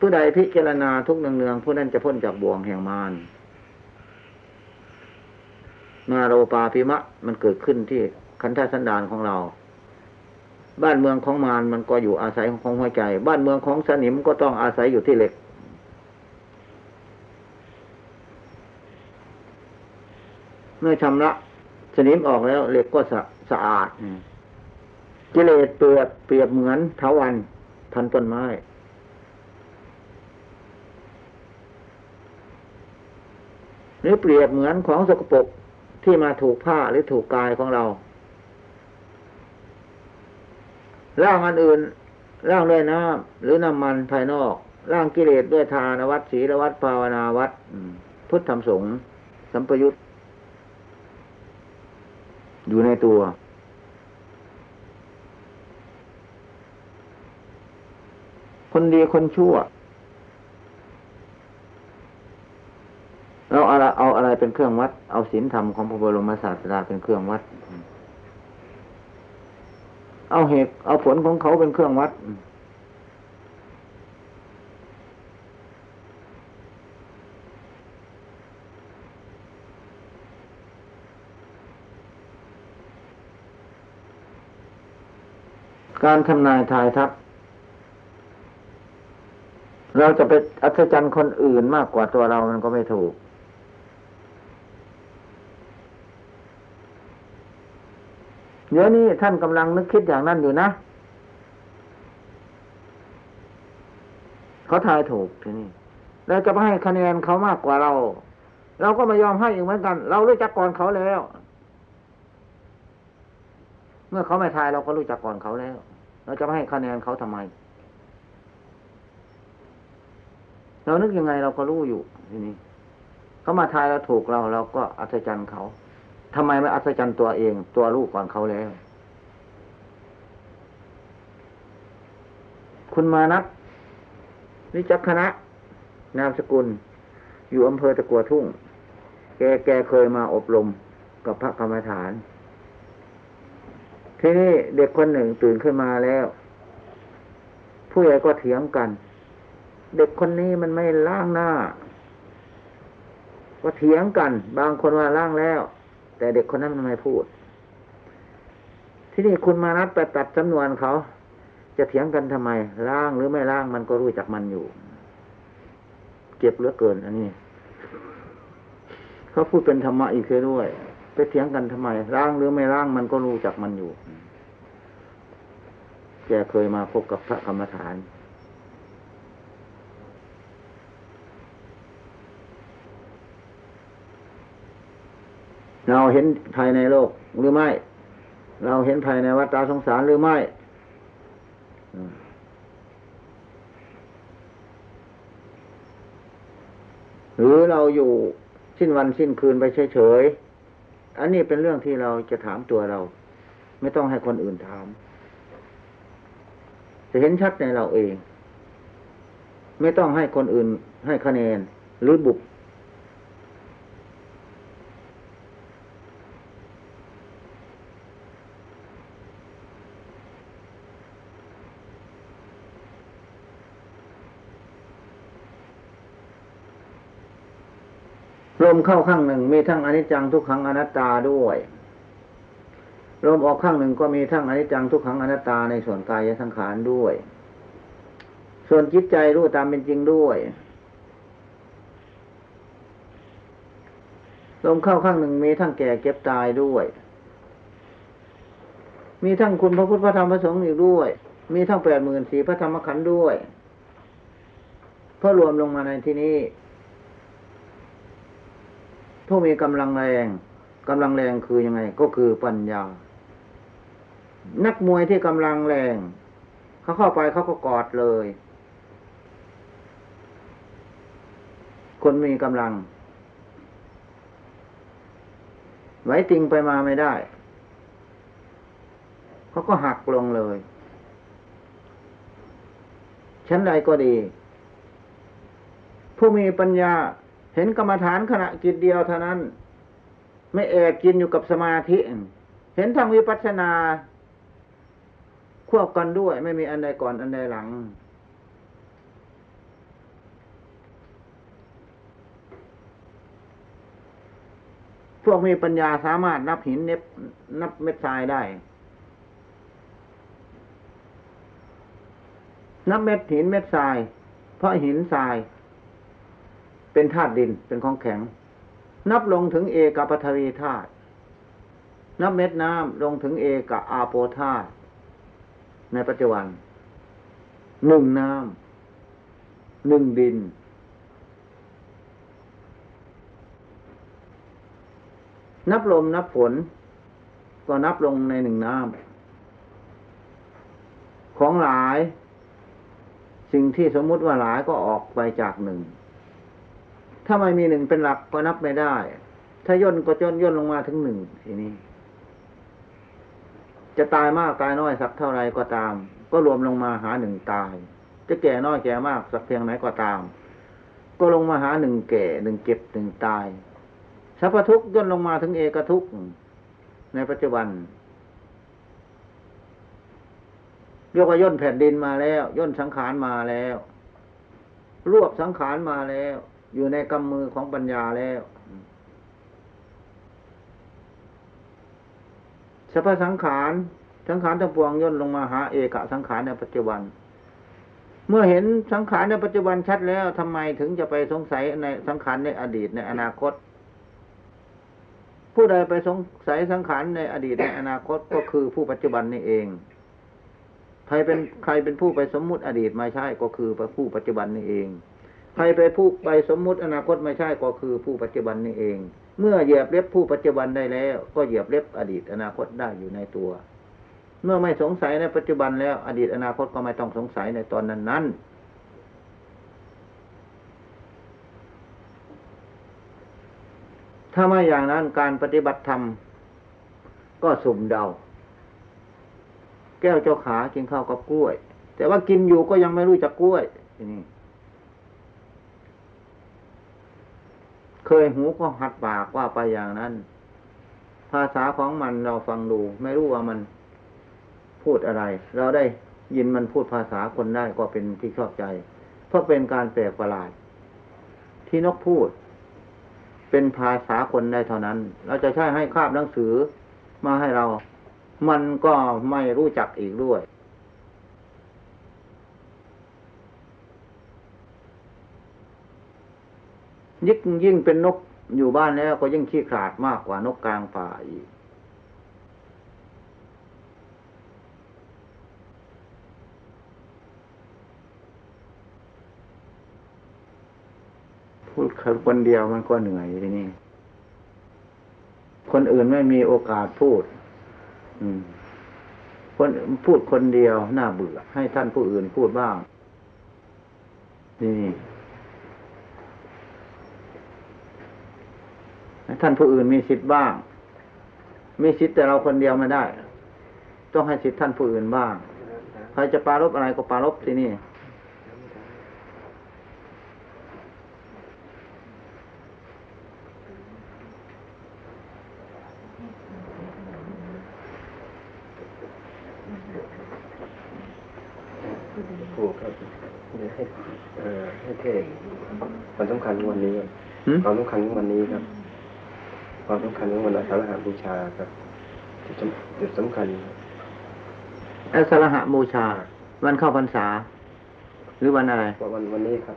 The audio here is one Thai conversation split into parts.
ผู้ใดพิจารณาทุกเนืองๆผู้นั้นจะพ้นจากบ่วงแห่งมารมาโรปาพิมะ มันเกิดขึ้นที่คันธสันดานของเรา บ้านเมืองของมารมันก็อยู่อาศัยของหัวใจ บ้านเมืองของสนิมก็ต้องอาศัยอยู่ที่เหล็ก เมื่อชำระสนิมออกแล้วเหล็กก็สะสะอาดกิเลสเปรียบเปรียบเหมือนเถาวันพันต้นไม้ หรือเปรียบเหมือนของสกปรกที่มาถูกผ้าหรือถูกกายของเราร่างอันอื่นร่างด้วยน้ำหรือน้ำมันภายนอกร่างกิเลสด้วยทานวัดศีลวัดภาวนาวัดพุทธธรรมสงฆ์สัมปยุตอยู่ในตัว คนดีคนชั่ว เราอะไรเอาอะไรเป็นเครื่องวัด เอาศีลธรรมของพระบรมศาสดาเป็นเครื่องวัด เอาเหตุเอาผลของเขาเป็นเครื่องวัด การทำนายทายทักเราจะไปอัศจรรย์คนอื่นมากกว่าตัวเรามันก็ไม่ถูก เดี๋ยวนี้ท่านกำลังนึกคิดอย่างนั้นอยู่นะเขาทายถูกทีนี้เราจะไปให้คะแนนเขามากกว่าเรา เราก็ไม่ยอมให้อีกเหมือนกัน เรารู้จักก่อนเขาแล้ว เมื่อเขาไม่ทายเราก็รู้จักก่อนเขาแล้ว เราจะไปให้คะแนนเขาทำไม เรานึกยังไงเราก็รู้อยู่ทีนี้เขามาทายเราถูกเราเราก็อัศจรรย์เขา ทำไมไม่อัศจรรย์ตัวเอง ตัวลูกก่อนเขาแล้ว คุณมานักวิจักคณะ นามสกุล อยู่อำเภอตะกัวทุ่ง แกแกเคยมาอบรมกับพระกรรมฐาน ทีนี้เด็กคนหนึ่งตื่นขึ้นมาแล้ว ผู้ใหญ่ก็เถียงกัน เด็กคนนี้มันไม่ล้างหน้า ก็เถียงกัน บางคนว่าล้างแล้ว แต่เด็กคนนั้นมันไม่พูด ที่นี่คุณมานัดไปตัดจำนวนเขา จะเถียงกันทำไมล้างหรือไม่ล้างมันก็รู้จักมันอยู่เจ็บเหลือเกิน อันนี้เขาพูดเป็นธรรมะอีกเคยด้วย ไปเถียงกันทำไมล้างหรือไม่ล้างมันก็รู้จักมันอยู่แกเคยมาพบกับพระกรรมฐาน เราเห็นภายในโลกหรือไม่ เราเห็นภายในวัฏสงสารหรือไม่หรือเราอยู่สิ้นวันสิ้นคืนไปเฉยๆ อันนี้เป็นเรื่องที่เราจะถามตัวเรา ไม่ต้องให้คนอื่นถาม จะเห็นชัดในเราเอง ไม่ต้องให้คนอื่นให้คะแนนหรือบุก มเข้าข้างหนึ่ง มีทั้งอนิจจังทุกขังอนัตตาด้วยลมออกข้างหนึ่งก็มีทั้งอนิจจังทุกขังอนัตตาในส่วนกายสังขารด้วย ส่วนจิตใจรู้ตามเป็นจริงด้วยลมเข้าข้างหนึ่งมีทั้งแก่เก็บตายด้วย มีทั้งคุณพระพุทธพระธรรมพระสงฆ์อยู่ด้วย มีทั้งแปดหมื่นสี่พระธรรมขันธ์ด้วย เพื่อรวมลงมาในที่นี้ ผู้มีกำลังแรงกำลังแรงคือยังไง ก็คือปัญญา นักมวยที่กำลังแรง เขาเข้าไปเขาก็กอดเลย คนมีกำลัง ไว้ติงไปมาไม่ได้ เขาก็หักลงเลยชั้นใดก็ดี ผู้มีปัญญา เห็นกรรมฐานขณะกิตเดียวเท่านั้น ไม่แอบกินอยู่กับสมาธิ เห็นทางวิปัสสนา ควบกันด้วย ไม่มีอันใดก่อนอันใดหลัง พวกมีปัญญาสามารถนับหินเน็บนับเม็ดทรายได้ นับเม็ดหินเม็ดทราย เพราะหินทราย เป็นธาตุดินเป็นของแข็ง นับลงถึงเอกปฐวีธาตุนับเม็ดน้ำลงถึงเอกอาโปธาตุในปัจจุบันหนึ่งน้ำหนึ่งดิน นับลมนับฝน ก็นับลงในหนึ่งน้ำของหลาย สิ่งที่สมมุติว่าหลายก็ออกไปจากหนึ่ง ถ้าไม่มีหนึ่งเป็นหลักก็นับไม่ได้ ถ้าย่นก็ย่นย่นลงมาถึงหนึ่งทีนี้ จะตายมากตายน้อยสักเท่าไรก็ตาม ก็รวมลงมาหาหนึ่งตาย จะแก่น้อยแก่มากสักเพียงไหนก็ตาม ก็ลงมาหาหนึ่งแก่หนึ่งเก็บหนึ่งตายสัพพทุกย่นลงมาถึงเอกทุกในปัจจุบันเรียกว่าย่นแผ่นดินมาแล้ว ย่นสังขารมาแล้ว รวบสังขารมาแล้ว อยู่ในกำมือของปัญญาแล้วสัพพสังขารสังขารทั้งปวงย่นลงมาหาเอกสังขารในปัจจุบัน เมื่อเห็นสังขารในปัจจุบันชัดแล้วทำไมถึงจะไปสงสัยในสังขารในอดีตในอนาคต ผู้ใดไปสงสัยสังขารในอดีตในอนาคตก็คือผู้ปัจจุบันนี่เอง ใครเป็นใครเป็นผู้ไปสมมุติอดีตม่ใช่ก็คือผู้ปัจจุบันนี่เอง รไปผู้ไปสมมุติอนาคตไม่ใช่ก็คือผู้ปัจจุบันนี่เอง เมื่อเหยียบเล็บผู้ปัจจุบันได้แล้ว ก็เหยียบเล็บอดีตอนาคตได้อยู่ในตัว เมื่อไม่สงสัยในปัจจุบันแล้ว อดีตอนาคตก็ไม่ต้องสงสัยในตอนนั้นนั้นถ้าไม่อย่างนั้นการปฏิบัติธรรมก็สุ่มเดา แก้วเจ้าขากินข้าวกับกล้วย แต่ว่ากินอยู่ก็ยังไม่รู้จักกล้วยนี้ เคยหูก็หัดปากว่าไปอย่างนั้น ภาษาของมันเราฟังดู ไม่รู้ว่ามันพูดอะไร เราได้ยินมันพูดภาษาคนได้ก็เป็นที่ชอบใจ เพราะเป็นการแปลกประหลาด ที่นกพูด เป็นภาษาคนได้เท่านั้น เราจะใช้ให้คาบหนังสือมาให้เรา มันก็ไม่รู้จักอีกด้วย ยิ่งยิ่งเป็นนกอยู่บ้านแล้วก็ยิ่งขี้ขลาดมากกว่านกกลางป่าอีก พูดคนเดียวมันก็เหนื่อยทีนี้คนอื่นไม่มีโอกาสพูด อืมคนพูดคนเดียวน่าเบื่อ ให้ท่านผู้อื่นพูดบ้าง นี่ให้ ท่านผู้อื่นมีสิทธิ์บ้าง มีสิทธิ์แต่เราคนเดียวไม่ได้ ต้องให้สิทธิ์ท่านผู้อื่นบ้าง ใครจะปารบอะไรก็ปารบที่นี่ ถูกครับให้เอ่อให้เทศความสำคัญของวันนี้ครับ หืม ความสำคัญของวันนี้ครับ ความสำคัญของวันอาสาฬหบูชาครับจุดสำจุดสำคัญอสรหะบูชา วันเข้าพรรษา หรือวันอะไรว่าวันวันนี้ครับ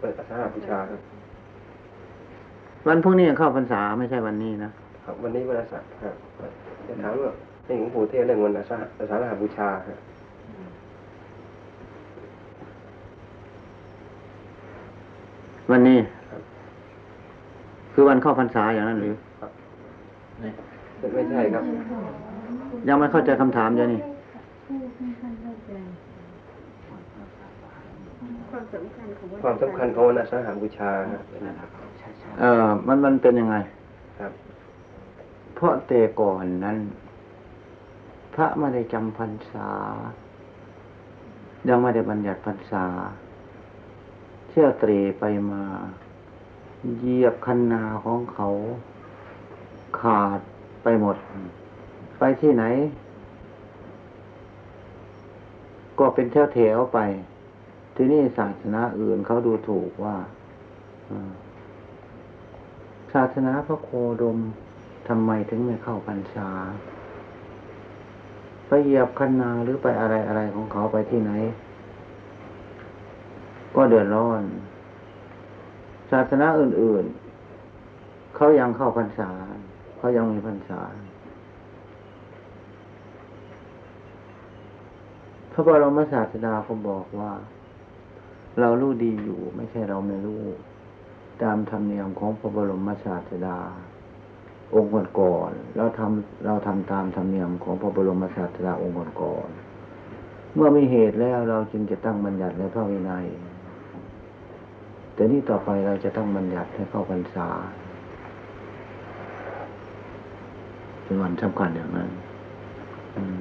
เปิดอาสาฬหบูชาครับ วันพรุ่งนี้เข้าพรรษาไม่ใช่วันนี้นะครับวันนี้วันอาสาฬครับจะถามว่าในหลวงปู่เทศน์เรื่องวันอาสาอาสาฬหบูชาครับวันนี้ ครับคือวันเข้าพรรษาอย่างนั้นหรือไม่ใช่ครับ ยังไม่เข้าใจคำถามอยู่นี่ความสำคัญของวันความสำคัญของวันอาสาฬหบูชาครับเออมันมันเป็นยังไง ครับ เพราะแต่ก่อนนั้น พระไม่ได้จำพรรษา ยังไม่ได้บัญญัติพรรษา เที่ยวเตรไปมา เหยียบคันนาของเขาขาดไปหมด ไปที่ไหน ก็เป็นแถวแถวๆไป ที่นี่ศาสนาอื่นเขาดูถูกว่าอ่าศาสนาพระโคดมทำไมถึงไม่เข้าพรรษาไปเหยียบคันนาหรือไปอะไรอะไรของเขาไปที่ไหน ก็เดือดร้อน ศาสนาอื่น ๆ เขายังเข้าพรรษา เขายังมีพรรษา พระบรมศาสดาเขาบอกว่า เรารู้ดีอยู่ ไม่ใช่เราไม่รู้ ตามธรรมเนียมของพระบรมศาสดา องค์ก่อนๆเราทำเราทำตามธรรมเนียมของพระบรมศาสดาองค์ก่อนๆเมื่อมีเหตุแล้วเราจึงจะตั้งบัญญัติในพระวินัย แต่นี่ต่อไปเราจะต้องบัญญัติให้เข้าพรรษา เป็นวันสำคัญอย่างนั้นอืม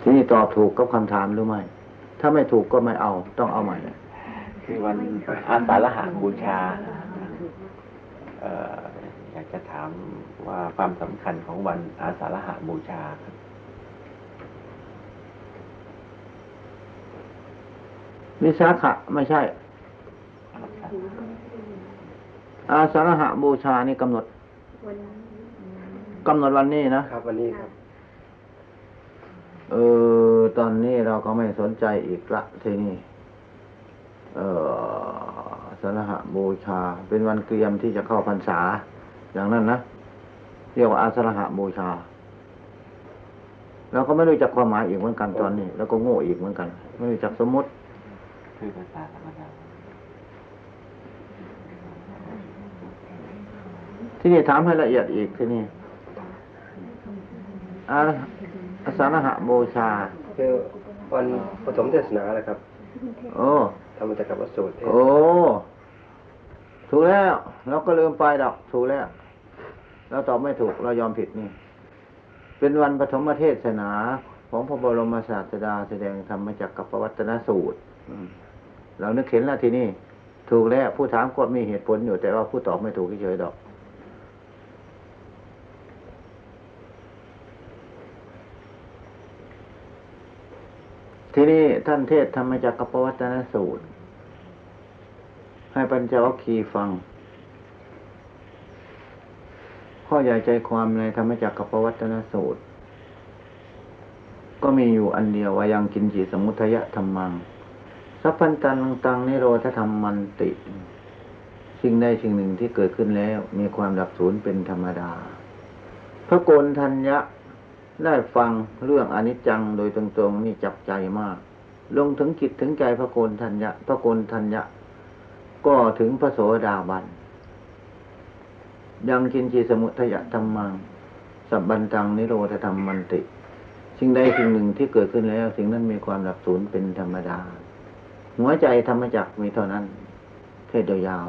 ทีนี้ตอบถูกกับคำถามหรือไม่ ถ้าไม่ถูกก็ไม่เอา ต้องเอาใหม่คือวันอาสาฬหาบูชาเอ่ออยากจะถามว่าความสำคัญของวันอาสาฬหาบูชาครับวิสาขะไม่ใช่ อาสาฬหะบูชานี่กำหนดวันกำหนดวันนี้นะครับ วันนี้ครับ เออตอนนี้เราก็ไม่สนใจอีกละทีนี้เออสารหะบูชา เป็นวันเตรียมที่จะเข้าพรรษา อย่างนั้นนะเรียกว่าอาสาฬหะบูชาเราก็ไม่รู้จักความหมายอีกเหมือนกันตอนนี้ แล้วก็โง่อีกเหมือนกัน ไม่รู้จักสมมติคือภาษาธรรมดา ที่นี่ถามให้ละเอียดอีกที่นี่อาอาสาฬหะบูชาคือวันปฐมเทศนาแหละครับ โอ้ธรรมจักรวรรดิสูตรเทศน์โอ้ถูกแล้ว เราก็ลืมไปดอก ถูกแล้วเราตอบไม่ถูกเรายอมผิดนี่ เป็นวันปฐมเทศนาของพระบรมศาสดาแสดงธรรมจักรกับปวัตนสูตรอืมเรานึกเห็นแล้วทีนี้ถูกแล้วผู้ถามก็มีเหตุผลอยู่แต่ว่าผู้ตอบไม่ถูกเฉยๆดอก ทีนี้ท่านเทศธรรมจักรกัปวัตนสูตร ให้ปัญจวัคคีย์ฟัง ข้อใหญ่ใจความในธรรมจักรกัปวัตนสูตร ก็มีอยู่อันเดียววายังกินจิสมุทยะธรรมัง สัพพันตันตังนิโรธธรรมมันติ สิ่งใดสิ่งหนึ่งที่เกิดขึ้นแล้ว มีความดับสูญเป็นธรรมดา พระโกนทัญญะ ได้ฟังเรื่องอนิจจังโดยตรงๆนี่จับใจมาก ลงถึงจิตถึงใจพระโกนทัญญะพระโกนทัญญะ ก็ถึงพระโสดาบัน ยังกินจีสมุทยธรรมัง สับบันตังนิโรธธรรมมันติ สิ่งใดสิ่งหนึ่งที่เกิดขึ้นแล้ว สิ่งนั้นมีความดับสูญเป็นธรรมดา หัวใจธรรมจักมีเท่านั้น เทศยาว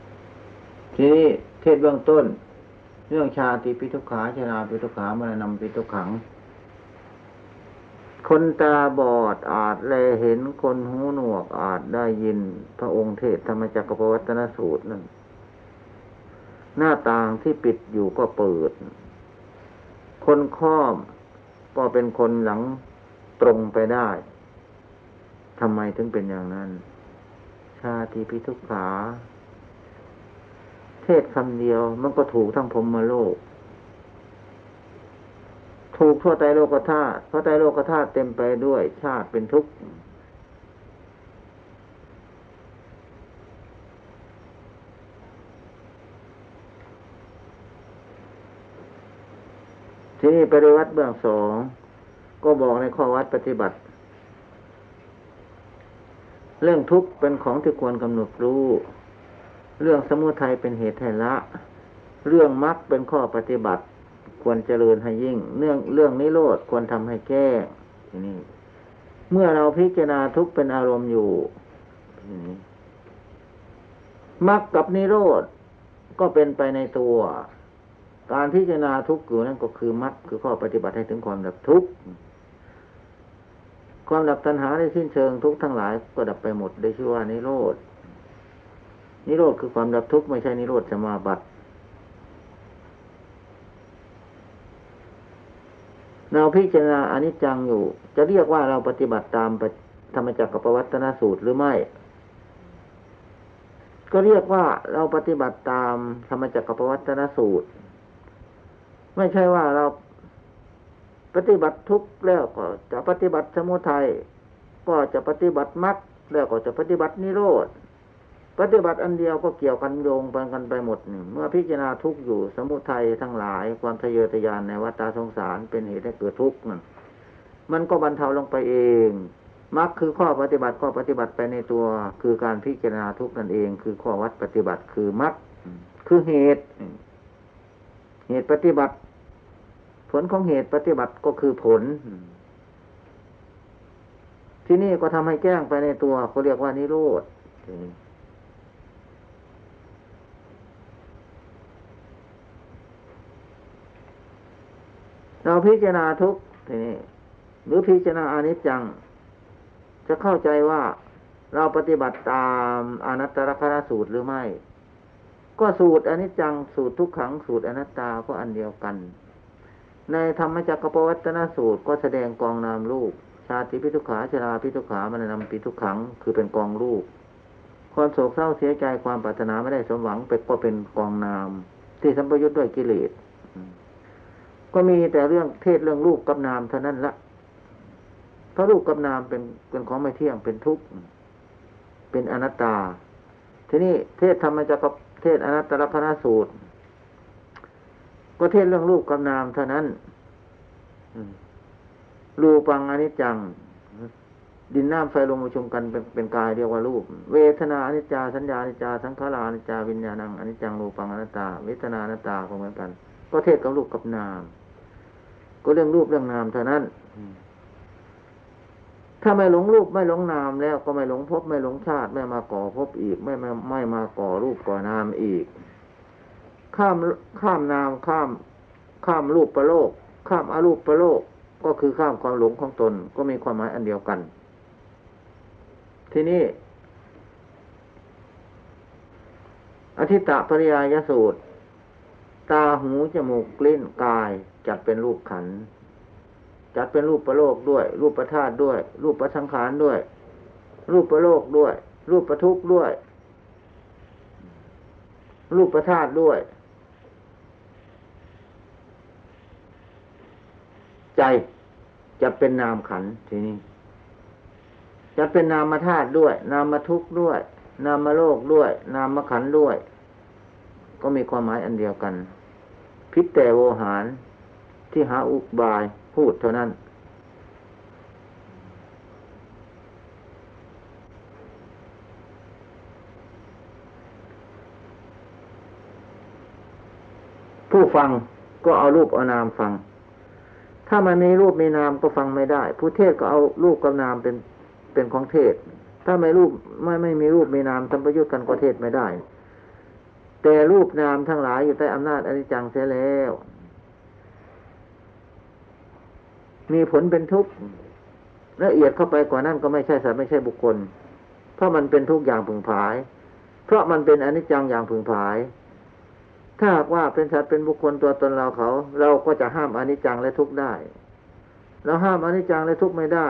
ๆทีนี้เทศเบื้องต้น เรื่องชาติปิทุขาชราปิทุขามรณะปิทุขัง คนตาบอดอาจแลเห็นคนหูหนวกอาจได้ยินพระองค์เทศธรรมจักรปวัตนสูตรนั่นหน้าต่างที่ปิดอยู่ก็เปิด คนค้อมก็เป็นคนหลังตรงไปได้ทำไมถึงเป็นอย่างนั้น ชาติพิทุกขา เทศคำเดียว มันก็ถูกทั้งพรหมโลก ถูกทั่วไตรโลกธาตุเพราะไตรโลกธาตุเต็มไปด้วยชาติเป็นทุกข์ที่นี่ปริวัติเบื้องสอง ก็บอกในข้อวัดปฏิบัติ เรื่องทุกข์เป็นของที่ควรกำหนดรู้ เรื่องสมุทัยเป็นเหตุให้ละ เรื่องมรรคเป็นข้อปฏิบัติ ควรเจริญให้ยิ่ง เรื่องเรื่องนิโรธควรทำให้แก้ทีนี้เมื่อเราพิจารณาทุกเป็นอารมณ์อยู่ทีนี้มรรคกับนิโรธก็เป็นไปในตัว การพิจารณาทุกข์อยู่นั่นก็คือมรรคคือข้อปฏิบัติให้ถึงความดับทุกข์ความดับตัณหาได้สิ้นเชิงทุกข์ทั้งหลายก็ดับไปหมดได้ชื่อว่านิโรธ นิโรธคือความดับทุกข์ไม่ใช่นิโรธสมาบัติเราพิจารณาอนิจจังอยู่ จะเรียกว่าเราปฏิบัติตามธรรมจักรกับปวัตนสูตรหรือไม่ ก็เรียกว่าเราปฏิบัติตามธรรมจักรปวัตนสูตร ไม่ใช่ว่าเราปฏิบัติทุกแล้วก็จะปฏิบัติสมุทัยก็จะปฏิบัติมรรคแล้วก็จะปฏิบัตินิโรธ ปฏิบัติอันเดียวก็เกี่ยวกันโยงไปกันไปหมดนี่เมื่อพิจารณาทุกอยู่ สมุทัยทั้งหลายความทะเยอทะยานในวัฏสงสารเป็นเหตุให้เกิดทุกข์นั่นมันก็บรรเทาลงไปเองมรรคคือข้อปฏิบัติก็ปฏิบัติไปในตัวคือการพิจารณาทุกนั่นเอง คือข้อวัดปฏิบัติคือมรรคคือเหตุ เหตุปฏิบัติ ผลของเหตุปฏิบัติก็คือผล ที่นี่ก็ทำให้แก้งไปในตัวเขาเรียกว่านิโรธ เราพิจารณาทุกทีนี้หรือพิจารณาอนิจจัง จะเข้าใจว่าเราปฏิบัติตามอนัตตลกนสูตรหรือไม่ ก็สูตรอนิจจังสูตรทุกขังสูตรอนัตตาก็อันเดียวกัน ในธรรมจักรปวัตนสูตรก็แสดงกองนามรูป ชาติพิทุขาชราพิทุขามันนำปิทุขังคือเป็นกองรูป ความโศกเศร้าเสียใจความปรารถนาไม่ได้สมหวังเป็นก็เป็นกองนาม ที่สัมปยุทธ์ด้วยกิเลส ก็มีแต่เรื่องเทศเรื่องรูปกับนามเท่านั้นละเพราะรูปกับนามเป็นเป็นของไม่เที่ยงเป็นทุกข์เป็นอนัตตา ทีนี้เทศธรรมจักรเทศอนัตตลกนสูตร ก็เทศเรื่องรูปกับนามเท่านั้นรูปังอนิจจัง ดินน้ำไฟลมประชุมกันเป็นเป็นกายเรียกว่ารูป เวทนาอนิจจาสัญญาอนิจจาสังขารอนิจจาวิญญาณังอนิจจังรูปังอนัตตา เวทนาอนัตตาเหมือนกัน ก็เทศกับรูปกับนาม ก็เรื่องรูปเรื่องนามเท่านั้น ถ้าไม่หลงรูปไม่หลงนามแล้วก็ไม่หลงภพไม่หลงชาติ ไม่มาก่อภพอีก ไม่ไม่ไม่มาก่อรูปก่อนามอีก ข้ามข้ามนามข้าม ข้ามรูปประโลก ข้ามอารูปประโลก ก็คือข้ามความหลงของตนก็มีความหมายอันเดียวกัน ทีนี้อธิตะปริยายสูตร ตาหูจมูกลิ้นกาย จัดเป็นรูปขัน จัดเป็นรูปประโลกด้วย รูปประธาตุด้วย รูปประสังขารด้วย รูปประโลกด้วย รูปประทุกข์ด้วย รูปประธาตุด้วย ใจจะเป็นนามขันทีนี้จะเป็นนามธาตุด้วย นามทุกข์ด้วย นามโลกด้วย นามขันด้วย ก็มีความหมายอันเดียวกัน พิษแต่โวหาร ที่หาอุบายพูดเท่านั้น ผู้ฟังก็เอารูปเอานามฟัง ถ้ามันมีรูปมีนามก็ฟังไม่ได้ ผู้เทศก็เอารูปกับนามเป็นเป็นของเทศ ถ้าไม่รูปไม่ไม่มีรูปมีนามทำประโยชน์กันก็เทศไม่ได้ แต่รูปนามทั้งหลายอยู่ใต้อำนาจอนิจจังเสียแล้ว มีผลเป็นทุกข์ละเอียดเข้าไปกว่านั้นก็ไม่ใช่สัตว์ไม่ใช่บุคคล เพราะมันเป็นทุกอย่างผึ่งผาย เพราะมันเป็นอนิจจังอย่างผึ่งผาย ถ้าหากว่าเป็นสัตว์เป็นบุคคลตัวตนเราเขา เราก็จะห้ามอนิจจังและทุกข์ได้ เราห้ามอนิจจังและทุกข์ไม่ได้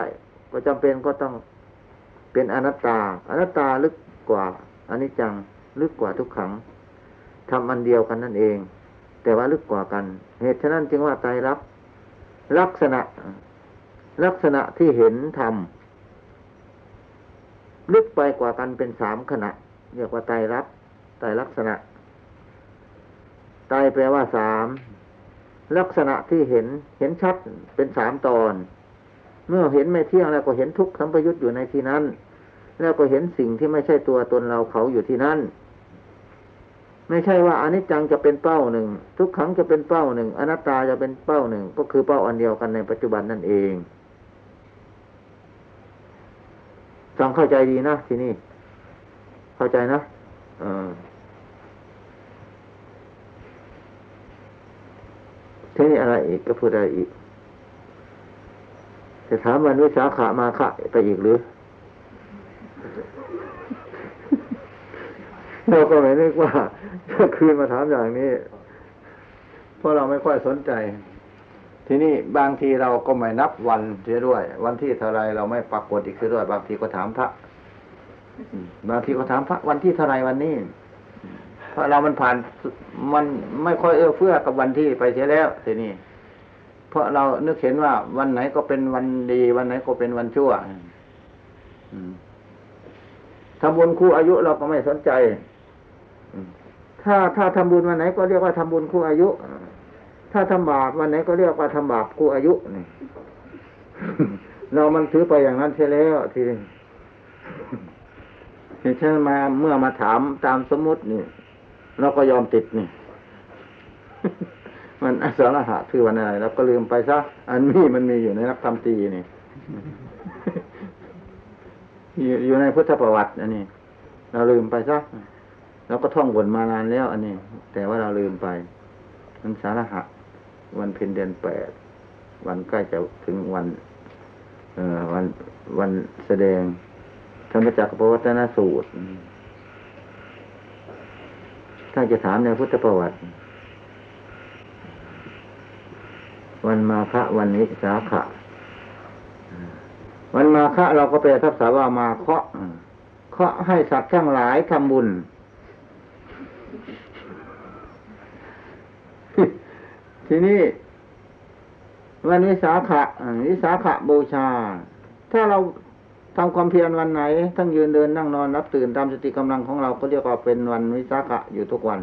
ก็จำเป็นก็ต้องเป็นอนัตตา อนัตตาลึกกว่าอนิจจังลึกกว่าทุกขังทำอันเดียวกันนั่นเอง แต่ว่าลึกกว่ากัน เหตุฉะนั้นจึงว่าไตรลักษณ์ ลักษณะ ลักษณะที่เห็นธรรมลึกไปกว่ากันเป็นสามขณะเรียกว่าไตรลักษณ์ไตรลักษณะไตรแปลว่าสามลักษณะที่เห็นเห็นชัดเป็นสามตอน เมื่อเห็นไม่เที่ยงแล้วก็เห็นทุกข์สัมปยุตอยู่ในที่นั้น แล้วก็เห็นสิ่งที่ไม่ใช่ตัวตนเราเขาอยู่ที่นั่น ไม่ใช่ว่าอนิจจังจะเป็นเป้าหนึ่ง ทุกขังจะเป็นเป้าหนึ่ง อนัตตาจะเป็นเป้าหนึ่ง ก็คือเป้าอันเดียวกันในปัจจุบันนั่นเองฟังเข้าใจดีนะที่นี่เข้าใจนะเออทีนี้อะไรอีกก็พูดอะไรอีกจะถามวันวิสาขามาคะไปอีกหรือ เราก็ไม่นึกว่าจะคืนมาถามอย่างนี้ เพราะเราไม่ค่อยสนใจ ทีนี้บางทีเราก็ไม่นับวันเสียด้วย วันที่เท่าไรเราไม่ปรากฏอีกเสียด้วย บางทีก็ถามพระบางทีก็ถามพระวันที่เท่าไรวันนี้เพราะเรามันผ่านมันไม่ค่อยเอื้อเฟื้อกับวันที่ไปเสียแล้วทีนี้เพราะเรานึกเห็นว่าวันไหนก็เป็นวันดี วันไหนก็เป็นวันชั่วอืมทำบุญคู่อายุเราก็ไม่สนใจ ถ้าถ้าทำบุญวันไหนก็เรียกว่าทำบุญคู่อายุ ถ้าทำบาปวันไหนก็เรียกว่าทำบาปคู่อายุนี่เรามันถือไปอย่างนั้นเสียแล้วทีนี้เหตุฉะนั้นมาเมื่อมาถามตามสมมตินี่เราก็ยอมติดนี่ มันอสรหะคือวันอะไรเราก็ลืมไปซะอันนี้มันมีอยู่ในนักธรรมตรีนี่อยู่อยู่ในพุทธประวัติ อันนี้ เราลืมไปซะ เราก็ท่องบนมานานแล้วอันนี้ แต่ว่าเราลืมไปมันสารหะ วันเพ็ญเดือนแปด วันใกล้จะถึงวัน เอ่อวันวันแสดงธรรมจักรปวัตนสูตร ถ้าจะถามในพุทธประวัติ วันมาฆะวันนี้สาขะวันมาฆะเราก็แปลทับษาว่ามาเคาะเคาะให้สัตว์ทั้งหลายทำบุญ ทีนี้วันวิสาขะวิสาขะบูชา ถ้าเราทำความเพียรวันไหน ทั้งยืนเดินนั่งนอนรับตื่นตามสติกำลังของเราก็เรียกว่าเป็นวันวิสาขะอยู่ทุกวัน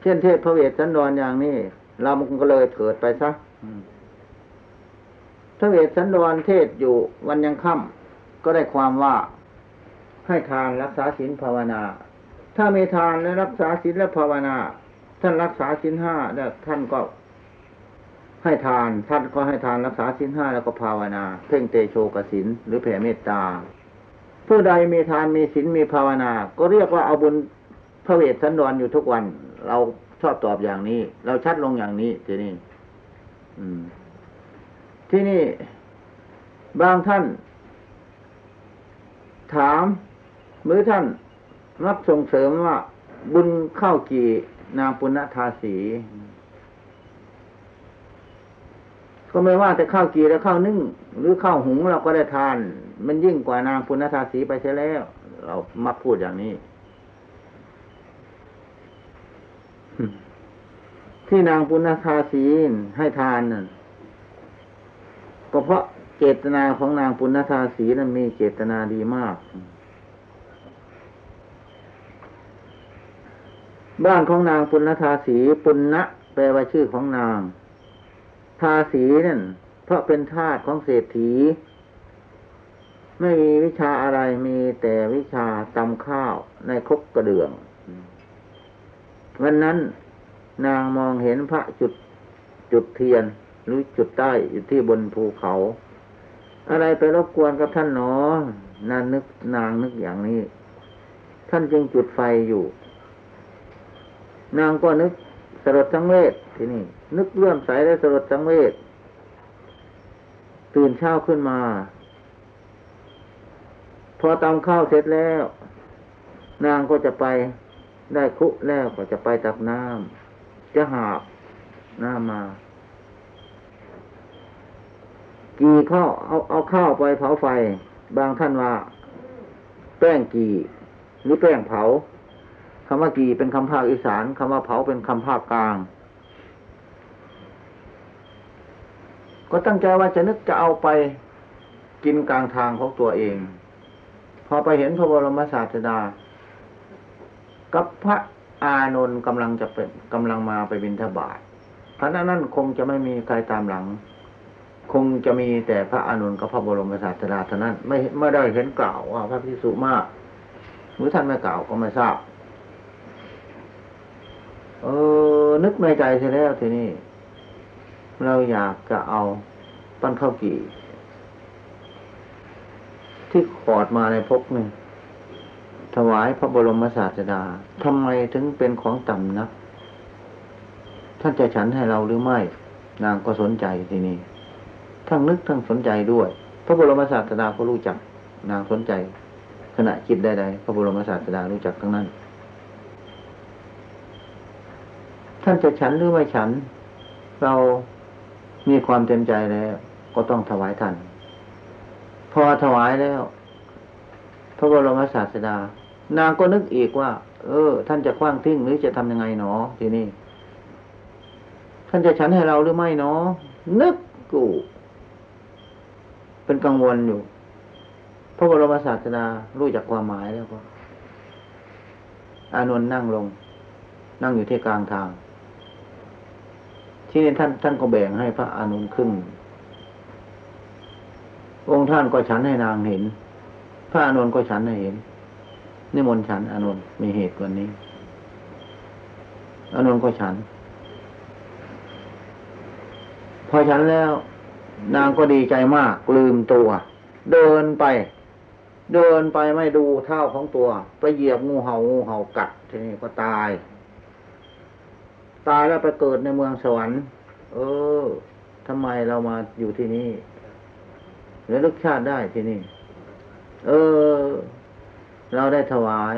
เช่นเทศพระเวทสันดรอย่างนี้ เรามันก็เลยเถิดไปซะพระเวทสันดรเทศอยู่วันยังค่ำก็ได้ความว่าให้ทานรักษาศีลภาวนา ถ้ามีทานและรักษาศีลและภาวนา ท่านรักษาศีลห้าแล้วท่านก็ ให้ทานท่านก็ให้ทานรักษาศีลห้าแล้วก็ภาวนา เพ่งเตโชกสินหรือแผ่เมตตาผู้ใดมีทานมีศีลมีภาวนา ก็เรียกว่าเอาบุญพระเวทสันดรอยู่ทุกวัน เราชอบตอบอย่างนี้ เราชัดลงอย่างนี้ทีนี้ที่นี่ บางท่าน ถามหรือท่านรับส่งเสริมว่า บุญเข้ากี่นางปุณณทาสี ก็ไม่ว่าแต่ข้าวกีและข้าวนึ่ง หรือข้าวหุงเราก็ได้ทาน มันยิ่งกว่านางปุณณทาสีไปเสียแล้ว เรามักพูดอย่างนี้ ที่นางปุณณทาสีให้ทานนั่นก็เพราะเจตนาของนางปุณณทาสีนั้นมีเจตนาดีมากบ้านของนางปุณณทาสีปุณณะแปลว่าชื่อของนาง ทาสีนั่น เพราะเป็นทาสของเศรษฐี ไม่มีวิชาอะไรมีแต่วิชาตำข้าวในครกกระเดื่อง วันนั้นนางมองเห็นพระจุดจุดเทียน หรือจุดใต้อยู่ที่บนภูเขา อะไรไปรบกวนกับท่านหนอนานนึกนางนึกอย่างนี้ ท่านจึงจุดไฟอยู่ นางก็นึกสลดสังเวชที่นี่ นึกเลื่อมใสและสลดสังเวชตื่นเช้าขึ้นมา พอตำข้าวเสร็จแล้ว นางก็จะไปได้คุแล้วก็จะไปตักน้ำจะหาบน้ำมากีข้าวเอาเอาข้าวไปเผาไฟ บางท่านว่า แป้งกีหรือแป้งเผาคำว่ากีเป็นคำภาคอีสานคำว่าเผาเป็นคำภาคกลาง ก็ตั้งใจว่าจะนึกจะเอาไปกินกลางทางของตัวเอง พอไปเห็นพระบรมศาสดา กับพระอานนท์กำลังจะเป็นกำลังมาไปบิณฑบาตพระนั้นนั่นคงจะไม่มีใครตามหลัง คงจะมีแต่พระอานนท์กับพระบรมศาสดาเท่านั้น ไม่ไม่ได้เห็นกล่าวว่าพระพิสุมาก หรือท่านไม่กล่าวก็ไม่ทราบ เออนึกในใจเสียแล้วทีนี้ เราอยากจะเอาปั้นข้าวกี่ ที่ขอดมาในพกหนี่งถวายพระบรมศาสดาทำไมถึงเป็นของต่ำนัก ท่านจะฉันให้เราหรือไม่ นางก็สนใจทีนี้ทั้งนึกทั้งสนใจด้วย พระบรมศาสดาก็รู้จัก นางสนใจ ขณะคิดใดๆพระบรมศาสดารู้จักทั้งนั้น ท่านจะฉันหรือไม่ฉัน เรา มีความเต็มใจแล้ว ก็ต้องถวายท่าน พอถวายแล้ว พระบรมศาสดา นางก็นึกอีกว่า เออ ท่านจะคว้างทิ้งหรือจะทำยังไงหนอ ทีนี้ท่านจะฉันให้เราหรือไม่หนอนึกกูเป็นกังวลอยู่ พระบรมศาสดารู้จักความหมายแล้วก็ อานนท์นั่งลง นั่งอยู่ที่กลางทาง ที่นี่ท่านท่านก็แบ่งให้พระอานนท์ครึ่ง องค์ท่านก็ฉันให้นางเห็น พระอานนท์ก็ฉันให้เห็น นิมนต์ฉันอานนท์มีเหตุกว่านี้อานนท์ก็ฉัน พอฉันแล้ว นางก็ดีใจมาก ลืมตัว เดินไป เดินไปไม่ดูเท้าของตัว ไปเหยียบงูเห่างูเห่ากัดทีนี้ก็ตาย ตายแล้วไปเกิดในเมืองสวรรค์ เออทำไมเรามาอยู่ที่นี่ระลึกชาติได้ที่นี่ เออ เราได้ถวาย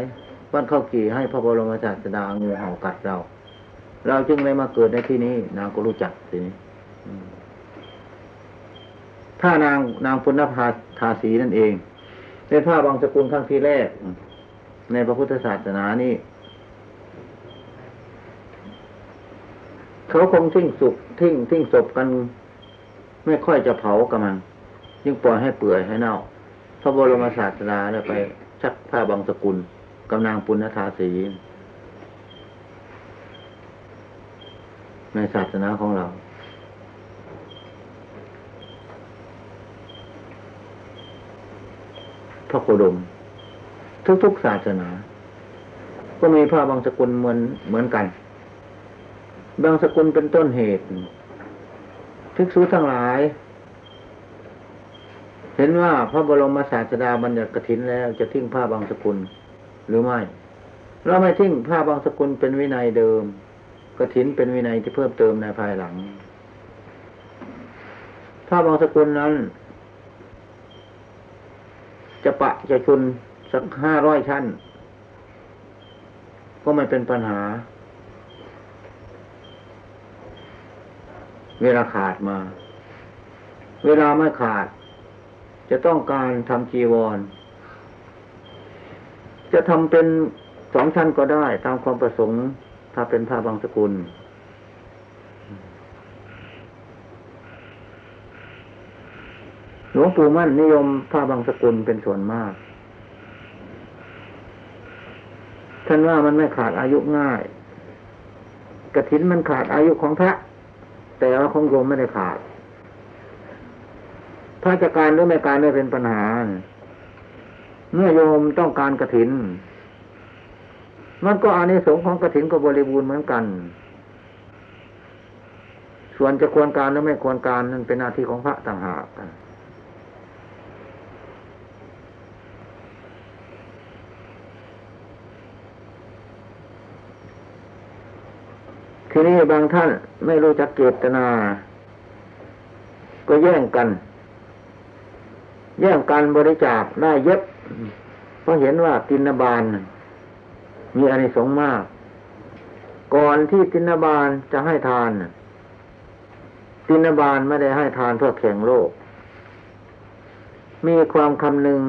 วันข้าวกี่ให้พระบรมศาสดางูเห่ากัดเรา เราจึงเลยมาเกิดในที่นี้ นางก็รู้จักทีนี้ถ้านางนางปุณณภาทาสีนั่นเองเป็นผ้าบางสกุลครั้งที่แรก ในพระพุทธศาสนานี่ เขาคงทิ้งสุกทิ้งทิ้งศพกัน ไม่ค่อยจะเผากำมังยิ่งปล่อยให้เปื่อยให้เน่า พระบรมศาสดาแล้วไปชักผ้าบางสกุลกำนางปุณณธาสีในศาสนาของเรา พระโคดม ทุกๆศาสนา ก็มีผ้าบางสกุลเหมือนเหมือนกัน บางสกุลเป็นต้นเหตุภิกษุทั้งหลาย เห็นว่าพระบรมศาสดาบัญญัติกฐินแล้วจะทิ้งผ้าบางสกุลหรือไม่ เราไม่ทิ้งผ้าบางสกุลเป็นวินัยเดิมกฐินเป็นวินัยที่เพิ่มเติมในภายหลัง ผ้าบางสกุลนั้น จะปะจะชุนสักห้าร้อยชั้น ก็ไม่เป็นปัญหา เวลาขาดมา เวลาไม่ขาด จะต้องการทำจีวร จะทำเป็นสองชั้นก็ได้ ตามความประสงค์ ถ้าเป็นผ้าบางสกุล หลวงปู่มั่นนิยมผ้าบางสกุลเป็นส่วนมาก ท่านว่ามันไม่ขาดอายุง่ายกระถินมันขาดอายุของพระ แต่ว่าของโยมไม่ได้ขาดพระจะการหรือไม่การไม่เป็นปัญหา เมื่อโยมต้องการกระถิน มันก็อานิสงส์ของกระถินก็บริบูรณ์เหมือนกัน ส่วนจะควรการหรือไม่ควรการนั่นเป็นหน้าที่ของพระต่างหาก ทีนี้บางท่านไม่รู้จักเจตนา ก็แย่งกัน แย่งกันบริจาคได้เยอะเพราะเห็นว่าตินบาล มีอานิสงส์มาก ก่อนที่ตินบาลจะให้ทานตินบาลไม่ได้ให้ทานเพื่อแข่งโลก มีความคำนึง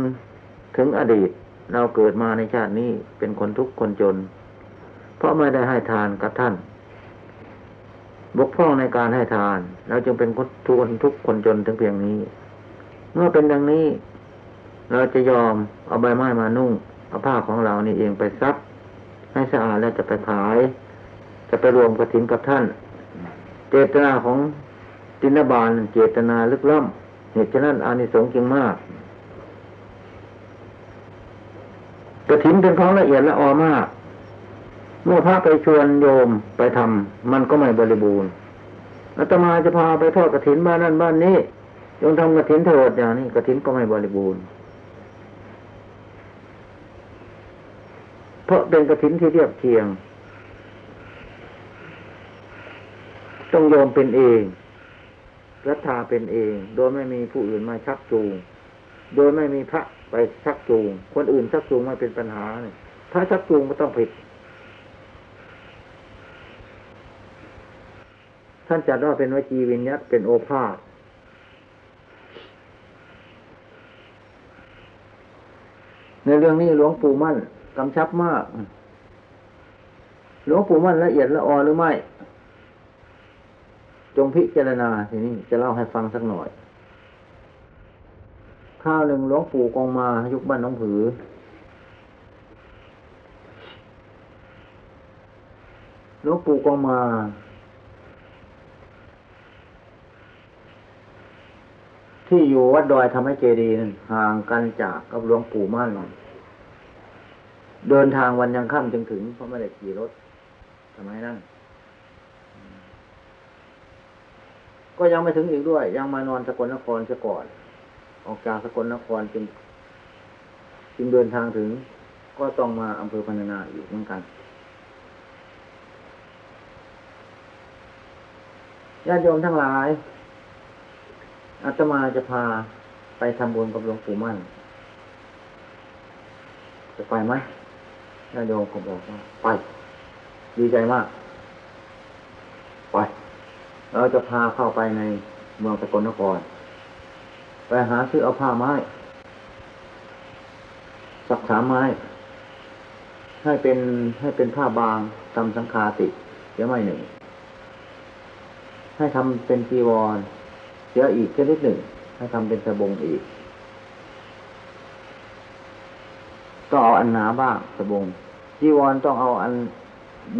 ถึงอดีต เราเกิดมาในชาตินี้เป็นคนทุกข์คนจน เพราะไม่ได้ให้ทานกับท่าน บกพร่องในการให้ทาน เราจึงเป็นคนทุกคนทุกคนจนถึงเพียงนี้ เมื่อเป็นดังนี้ เราจะยอมเอาใบไม้มานุ่งเอาผ้าของเรานี่เองไปซัก ให้สะอาดแล้วจะไปขาย จะไปรวมกระถินกับท่าน เจตนาของตินบาลเจตนาลึกล้ำเหตุฉะนั้นอานิสงส์จึงมากกระถินเป็นของละเอียดละออมาก เมื่อพระไปชวนโยมไปทำมันก็ไม่บริบูรณ์อาตมาจะพาไปทอดกระถินบ้านนั่นบ้านนี้จงทำกระถินเถิดอย่างนี้กระถินก็ไม่บริบูรณ์ เพราะเป็นกระถินที่เรียบเคียง ต้องโยมเป็นเองรัฐาเป็นเอง โดยไม่มีผู้อื่นมาชักจูง โดยไม่มีพระไปชักจูง คนอื่นชักจูงไม่เป็นปัญหาเนี่ยถ้าชักจูงก็ต้องผิด ท่านจัดว่าเป็นวจีวิญญัตเป็นโอภาษในเรื่องนี้หลวงปู่มั่นกำชับมาก หลวงปู่มั่นละเอียดละออหรือไม่ จงพิจารณาทีนี้จะเล่าให้ฟังสักหน่อย ข้าวหนึ่งหลวงปู่กองมายุคบ้านน้องผือ หลวงปู่กองมา ที่อยู่วัดดอยทำให้เจดีย์นั่นห่างกันจากกับหลวงปู่มั่นเดินทางวันยังค่ำจึงถึงเพราะไม่ได้ขี่รถทำไมนั่น ก็ยังไม่ถึงอีกด้วย ยังมานอนสกลนครเสียก่อน ออกจากสกลนครจึงจึงเดินทางถึง ก็ต้องมาอำเภอพันนาอีกเหมือนกันญาติโยมทั้งหลาย อาตมาจะพาไปทำบุญกับหลวงปู่มั่น จะไปไหมญาติโยมก็บอกว่าไป ดีใจมาก ไป เราจะพาเข้าไปในเมืองสกลนคร ไปหาซื้อเอาผ้าไม้ สักสามไม้ ให้เป็นให้เป็นผ้าบางทำสังคาติเสียไม่หนึ่ง ให้ทำเป็นจีวร เสียอีกชนิดหนึ่งให้ทำเป็นสบงอีกก็เอาอันหนาบ้างสบงจีวรต้องเอาอัน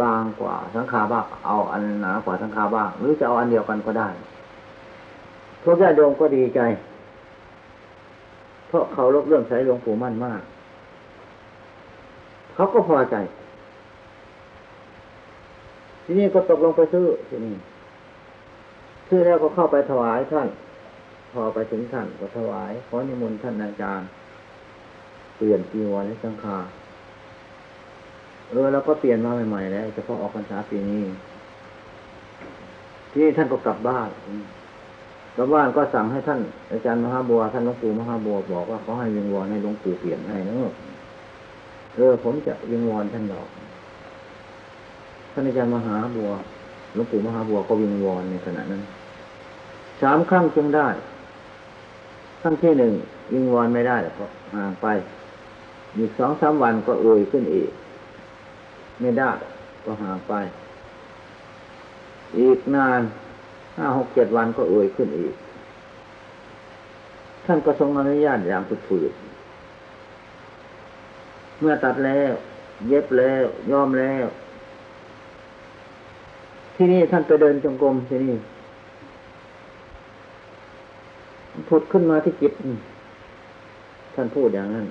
บางกว่าสังขาบ้างเอาอันหนากว่าสังขาบ้าง หรือจะเอาอันเดียวกันก็ได้พวกญาติโยมก็ดีใจ เพราะเขาลบเรื่องใช้หลวงปู่มั่นมาก เขาก็พอใจ ที่นี้ก็ตกลงไปซื้อที่นี่ ซื้อแล้วก็เข้าไปถวายท่าน พอไปถึงท่านก็ถวายขอนิมนต์ท่านอาจารย์ เปลี่ยนจีวรให้สังฆาเออแล้วก็เปลี่ยนมาใหม่ๆแล้วเฉพาะออกพรรษาปีนี้ที่ท่านก็กลับบ้านกลับบ้านก็สั่งให้ท่าน อาจารย์มหาบัวท่านหลวงปู่มหาบัวบอกว่าเขาให้วิงวอนให้หลวงปู่เปลี่ยนให้นะเออผมจะวิงวอนท่านดอกท่านอาจารย์มหาบัวหลวงปู่มหาบัวก็วิงวอนในขณะนั้น สามครั้งจึงได้ ครั้งที่หนึ่งวิงวอนไม่ได้ก็ห่างไป อีกสองสามวันก็เอ่ยขึ้นอีก ไม่ได้ ก็ห่างไป อีกนานห้าหกเจ็ดวันก็เอ่ยขึ้นอีก ท่านก็ทรงอนุญาตอย่างฝืดเมื่อตัดแล้ว เย็บแล้วย้อมแล้ว ที่นี่ท่านไปเดินจงกรมที่นี่ ผุดขึ้นมาที่จิตท่านพูดอย่างนั้น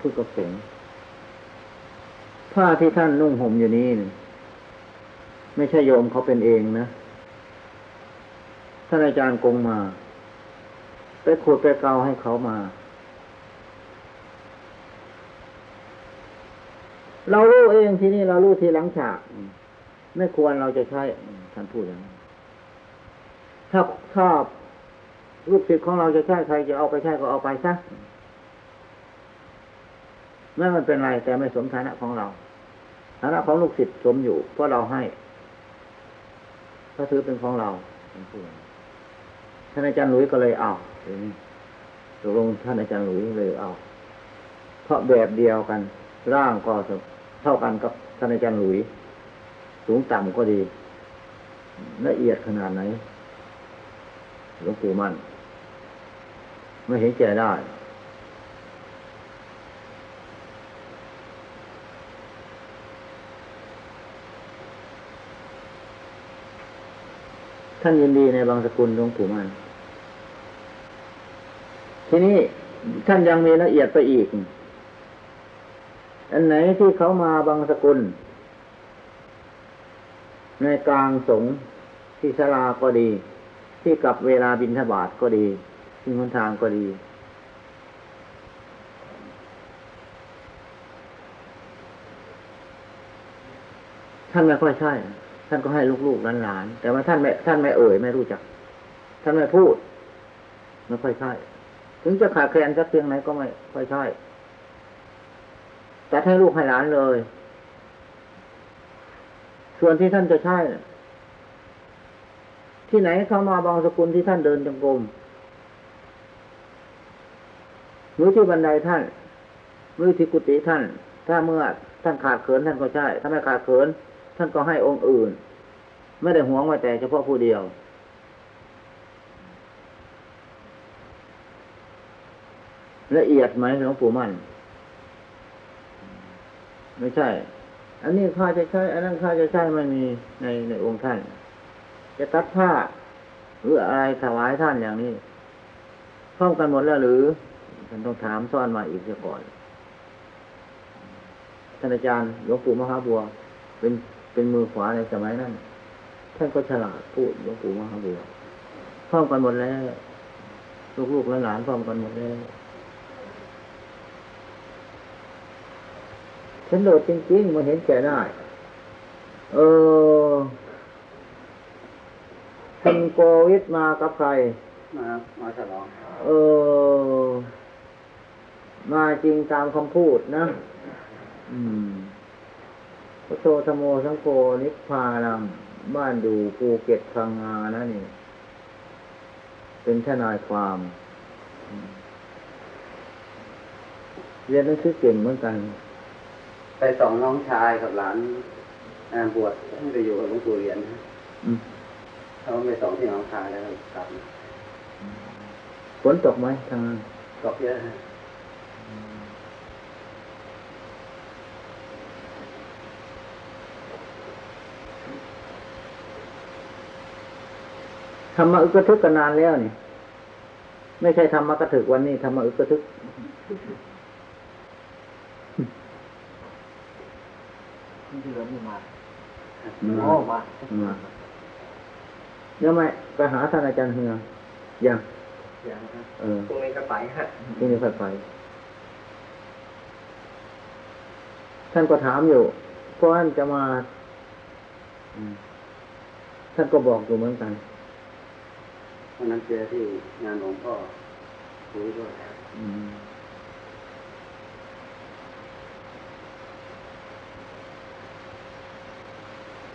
พูดกับสงผ้าที่ท่านนุ่งห่มอยู่นี้นี่ไม่ใช่โยมเขาเป็นเองนะท่านอาจารย์กงมาไปขูดไปเกาให้เขามา เรารู้เองที่นี่เรารู้ทีหลังฉาก ไม่ควรเราจะใช้ท่านพูดอย่างนั้น ถ้าถ้าลูกศิษย์ของเราจะใช้ใครจะเอาไปใช้ก็เอาไปซะไม่มันเป็นไร แต่ไม่สมฐานะของเราฐานะของลูกศิษย์สมอยู่ เพราะเราให้ถ้าถือเป็นของเราท่านอาจารย์หลุยก็เลยเอาตกลงท่านอาจารย์หลุยเลยเอา เพราะแบบเดียวกัน ร่างก็เท่ากันกับท่านอาจารย์หลุย สูงต่ำก็ดี ละเอียดขนาดไหน หลวงปู่มั่น ไม่เห็นแก่ได้ ท่านยินดีในบางสกุลหลวงปู่มั่น ทีนี้ท่านยังมีละเอียดไปอีก อันไหนที่เขามาบางสกุล ในกลางสงฆ์ที่ศาลาก็ดี ที่กับเวลาบินทบาทก็ดีที่หนทางก็ดี ท่านไม่ค่อยใช่ ท่านก็ให้ลูกๆหลานๆแต่ว่าท่านไม่ท่านไม่เอ่ยไม่รู้จัก ท่านไม่พูด ไม่ค่อยใช่ ถึงจะขาดแคลนสักเพียงไหนก็ไม่ค่อยใช่แต่ให้ลูกให้หลานเลย ส่วนที่ท่านจะใช่ ที่ไหนเขามาบางสกุลที่ท่านเดินจงกรมหรือที่บันไดท่านหรือที่กุฏิท่าน ถ้าเมื่อท่านขาดเขินท่านก็ใช่ ถ้าไม่ขาดเขิน ท่านก็ให้องค์อื่น ไม่ได้หวงไว้แต่เฉพาะผู้เดียว ละเอียดไหมหลวงปู่มั่น ไม่ใช่ อันนี้ข้าจะใช้ อันนั้นข้าจะใช้ไม่มีในในองค์ท่าน จะตัดผ้า หรืออะไรถวายท่านอย่างนี้พร้อมกันหมดแล้วหรือท่านต้องถามซ่อนมาอีกเสียก่อนท่านอาจารย์หลวงปู่มหาบัว เป็นเป็นมือขวาในสมัยนั้นท่านก็ฉลาดพูดหลวงปู่มหาบัวพร้อมกันหมดแล้วลูกๆหลานพร้อมกันหมดแล้วฉันโดดจริงๆมันเห็นแก่ได้ เออ ท่านโกวิทมากับใคร มามาฉลอง เออ มาจริงตามคำพูดนะ อืมพระโตธโมสังโฆนิพพานังบ้านดูภูเก็ตพังงานะนี่ เป็นทนายความอืมเรียนหนังสือเก่งเหมือนกัน ไปสองน้องชายกับหลานอ่าบวชให้ไปอยู่กับหลวงปู่เหรียญนะอืม เขาไปสองที่น้องชายแล้วก็กลับมาฝนตกไหมทางนั้นตกเยอะฮะธรรมะอึกกระทึกกันนานแล้วนี่ ไม่ใช่ธรรมะกระถึกวันนี้ธรรมะอึกกระทึกที่เราไม่มาโอ้มา มาเดี๋ยวไม่ไปหาท่านอาจารย์เฮือยังอย่างครับเออพรุ่งนี้ก็ไปฮะที่นี่ค่อยไป ท่านก็ถามอยู่ เพราะท่านจะมาอืมท่านก็บอกอยู่เหมือนกันวันนั้นเจอที่งานหลวงพ่อคุยด้วยอืม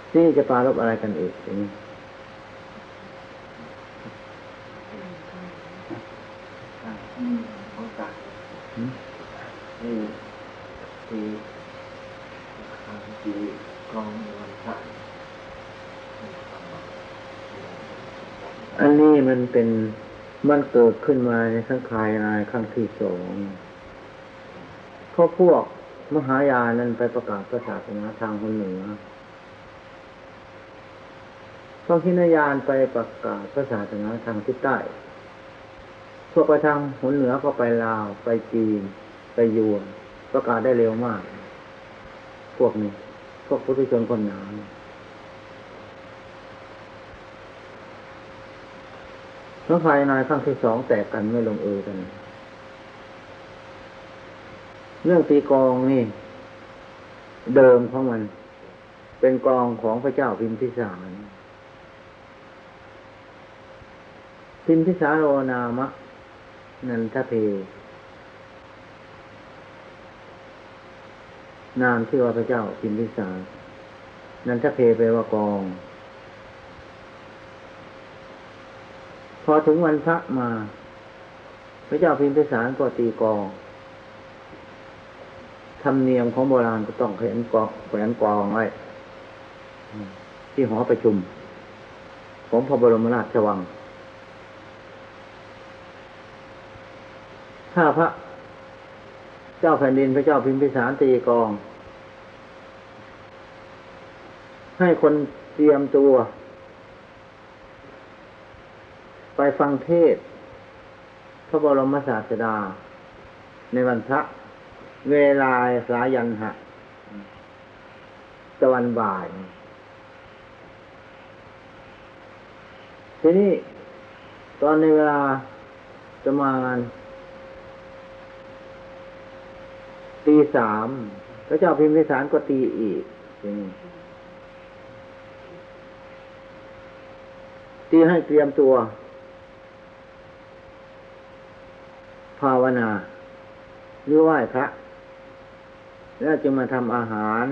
ที่นี่จะปรารบอะไรกันอีกทีนี้ โอกาส หืม ที่ที่ที่กองวันพระ อันนี้มันเป็น มันเกิดขึ้นมาในสังขายนายครั้งที่สองเขาพวกมหายานนั้นไปประกาศศาสนาทางคนเหนือพวกทินายานไปประกาศศาสนาทางทิศใต้ พวกไปทางหนเหนือก็ไปลาว ไปจีน ไปยวน ประกาศได้เร็วมาก พวกนี้ พวกพุทธชนคนหนาเนี่ย แล้วภายในครั้งที่สองแตกกันไม่ลงเอยกัน เรื่องตีกองนี่ เดิมของมัน เป็นกองของพระเจ้าพิมพิสาร พิมพิสารโรนามะ นันทเพนามชื่ว่าพระเจ้าพิมพิสาร นันทเพแปลว่ากอง พอถึงวันพระมา พระเจ้าพิมพิสารก็ตีกองธรรมเนียมของโบราณก็ต้องแขวนกองแขวนกองไว้ที่หอประชุม ของพระบรมราชวัง ถ้าพระเจ้าแผ่นดินพระเจ้าพิมพิสารตีกอง ให้คนเตรียมตัว ไปฟังเทศ พระบรมศาสดา ในวันพระ เวลาสายันหะตะวันบ่าย ทีนี้ ตอนในเวลาประมาณตีสามพระเจ้าพิมพิสารก็ตีอีกทีนี้ตีให้เตรียมตัว ภาวนา หรือไหว้พระ แล้วจะมาทำอาหาร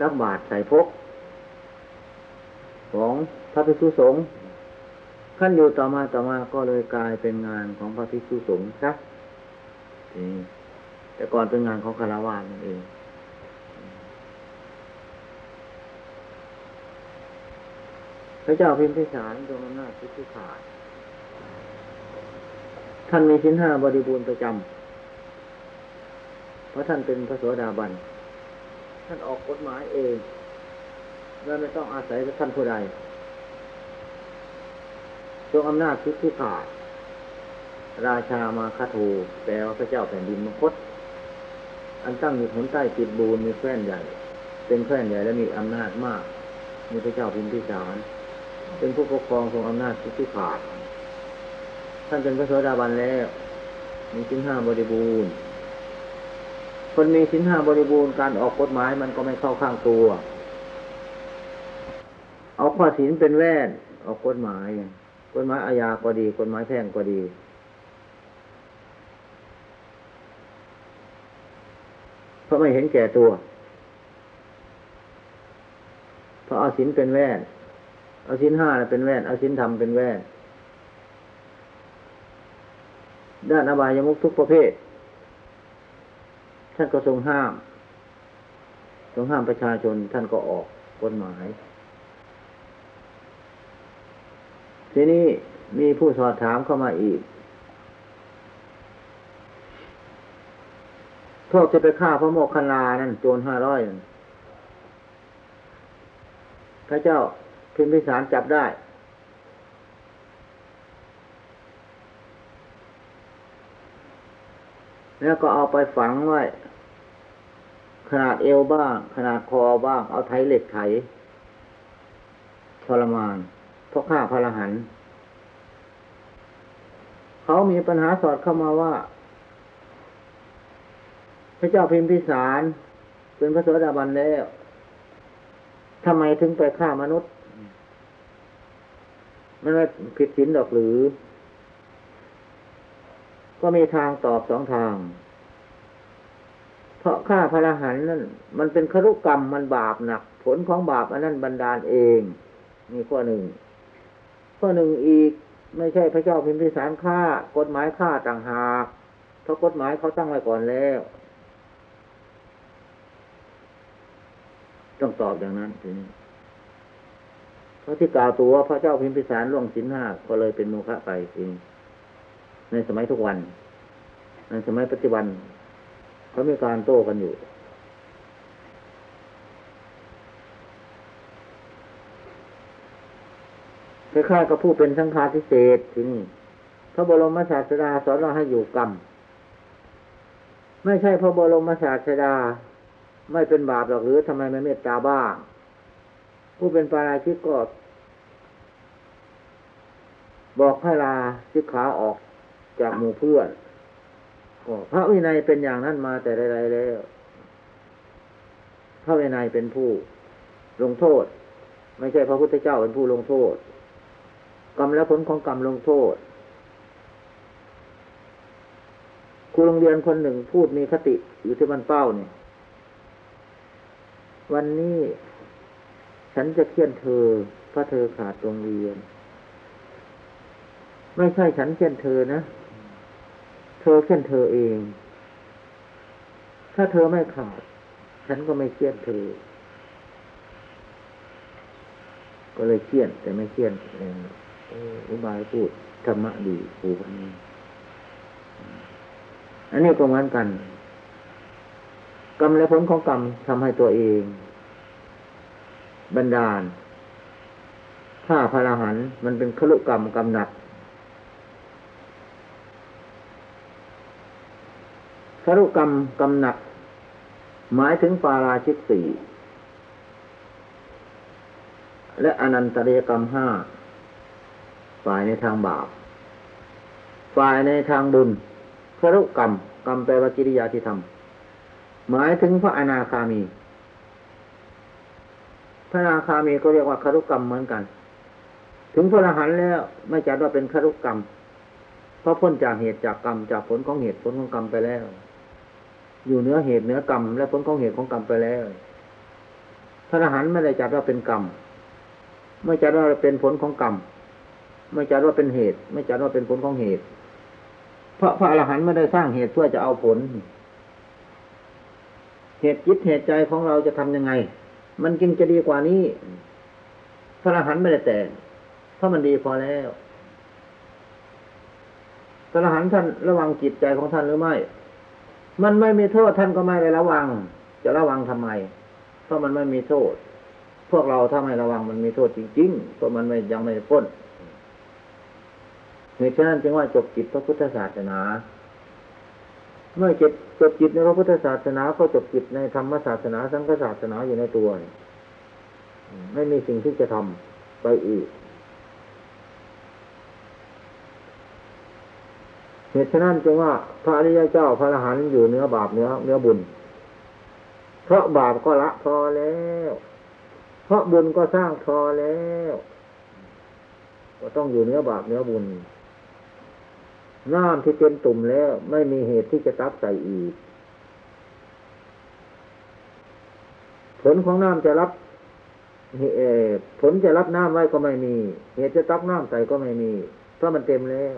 ตักบาตใส่พก ของพระภิกษุสงฆ์ขั้นอยู่ต่อมาต่อมาก็เลยกลายเป็นงานของพระภิกษุสงฆ์ครับแต่ก่อนเป็นงานของคารวานั่นเองพระเจ้าพิมพิสารทรงอำนาจชิตขาด ท่านมีชิ้นห้าบริบูรณ์ประจำเพราะท่านเป็นพระโสดาบัน ท่านออกกฎหมายเองและไม่ต้องอาศัยท่านผู้ใดทรงอำนาจสิทธิขาดราชามาคาทูแปลว่าพระเจ้าแผ่นดินมคต อันตั้งอยู่หนใต้จิตบูรมีแคว้นใหญ่ เป็นแคว้นใหญ่และมีอำนาจมาก มีพระเจ้าพิมพิสาร เป็นผู้ปกครองทรงอำนาจสิทธิขาด ท่านเป็นพระโสดาบันแล้ว มีชิ้นห้าบริบูรณ์ คนมีชิ้นห้าบริบูรณ์การออกกฎหมายมันก็ไม่เข้าข้างตัว เอาข้อศีลเป็นแว่นออกกฎหมายกฎหมายอาญาก็ดีกฎหมายแพ่งก็ดีเพราะไม่เห็นแก่ตัวเพราะเอาศีลเป็นแว่นเอาศีลห้าเป็นแว่นเอาศีลธรรมเป็นแว่น ด้านอบายมุขทุกประเภท ท่านก็ทรงห้าม ทรงห้ามประชาชนท่านก็ออกกฎหมาย ทีนี้มีผู้สอบถามเข้ามาอีกโทษจะไปฆ่าพระโมคคัลลานั่นโจรห้าร้อยพระเจ้าพิมพิสารจับได้ แล้วก็เอาไปฝังไว้ ขนาดเอวบ้าง ขนาดคอบ้าง เอาไถเหล็กไถทรมานเพราะฆ่าพระรหันต์เขามีปัญหาสอดเข้ามาว่า พระเจ้าพิมพิสาร เป็นพระโสดาบันแล้วทำไมถึงไปฆ่ามนุษย์ มันไม่ผิดศีลดอกหรือ ก็มีทางตอบสองทาง เพราะฆ่าพระรหันต์นั่นมันเป็นครุกรรมมันบาปหนัก ผลของบาปอันนั้นบันดาลเองมีข้อหนึ่ง ข้อหนึ่งอีกไม่ใช่พระเจ้าพิมพิสารฆ่ากฎหมายฆ่าต่างหากเพราะกฎหมายเขาตั้งไว้ก่อนแล้ว ต้องตอบอย่างนั้นทีนี้เพราะที่กล่าวตัวพระเจ้าพิมพิสารล่วงสินห้าก็เลยเป็นโมฆะไปจริง ในสมัยทุกวัน ในสมัยปัจจุบันเขามีการโต้กันอยู่ คล้ายๆกับผู้เป็นสังฆาทิเศษที่นี่พระบรมศาสดาสอนเราให้อยู่กรรม ไม่ใช่พระบรมศาสดา ไม่เป็นบาปหรอกหรือทำไมไม่เมตตาบ้าง ผู้เป็นปาราชิกก็บอกให้ลาชิกขาออก จากหมู่เพื่อนก็พระวินัยเป็นอย่างนั้นมาแต่ใดๆแล้ว พระวินัยเป็นผู้ลงโทษ ไม่ใช่พระพุทธเจ้าเป็นผู้ลงโทษ กรรมและผลของกรรมลงโทษครูโรงเรียนคนหนึ่งพูดมีคติอยู่ที่บ้านเป้าเนี่ย วันนี้ฉันจะเคี่ยนเธอเพราะเธอขาดโรงเรียน ไม่ใช่ฉันเคี่ยนเธอนะ เธอเคี่ยนเธอเอง ถ้าเธอไม่ขาด ฉันก็ไม่เคี่ยนเธอ ก็เลยเคี่ยนแต่ไม่เคี่ยนเองอุบายพูดธรรมะดีครูคนนี้อันนี้ก็เหมือนกัน กรรมและผลของกรรมทำให้ตัวเอง บันดาลถ้าพระอรหันต์มันเป็นคลุกรรมกรรมหนัก คลุกรรมกรรมหนัก หมายถึงปาราชิกสี่และอนันตเรยกรรมห้าฝ่ายในทางบาป ฝ่ายในทางบุญครุกรรม กรรมแปลว่ากิริยาที่ทำหมายถึงพระอนาคามี พระอนาคามีก็เรียกว่าคารุกรรมเหมือนกัน ถึงพระอรหันต์แล้วไม่จัดว่าเป็นคารุกรรม เพราะพ้นจากเหตุจากกรรมจากผลของเหตุผลของกรรมไปแล้ว อยู่เหนือเหตุเหนือกรรม และผลของเหตุของกรรมไปแล้วพระอรหันต์ไม่ได้จัดว่าเป็นกรรม ไม่จัดว่าเป็นผลของกรรม ไม่จัดว่าเป็นเหตุ ไม่จัดว่าเป็นผลของเหตุ เพราะพระอรหันต์ไม่ได้สร้างเหตุเพื่อจะเอาผล เหตุจิตเหตุใจของเราจะทำยังไง มันจึงจะดีกว่านี้ พระอรหันต์ไม่ได้แต่งเพราะมันดีพอแล้วพระอรหันต์ท่านระวังจิตใจของท่านหรือไม่ มันไม่มีโทษท่านก็ไม่ได้ระวัง จะระวังทำไม เพราะมันไม่มีโทษ พวกเราถ้าไม่ระวังมันมีโทษจริงๆเพราะมันไม่ยังไม่พ้นเหตุฉะนั้นจึงว่าจบจิตพระพุทธศาสนา เมื่อจบจบจิตในพระพุทธศาสนา ก็จบจิตในธรรมศาสนา สังฆศาสนาอยู่ในตัว ไม่มีสิ่งที่จะทำไปอีก เหตุฉะนั้นจึงว่าพระอริยเจ้าพระอรหันต์อยู่เนื้อบาปเนื้อเนื้อบุญ เพราะบาปก็ละพอแล้ว เพราะบุญก็สร้างพอแล้ว ก็ต้องอยู่เนื้อบาปเนื้อบุญน้ำที่เป็นตุ่มแล้ว ไม่มีเหตุที่จะตักใส่อีก ผลของน้ำจะรับเอ่อผลจะรับน้ำไว้ก็ไม่มี เหตุจะตักน้ำใส่ก็ไม่มี เพราะมันเต็มแล้ว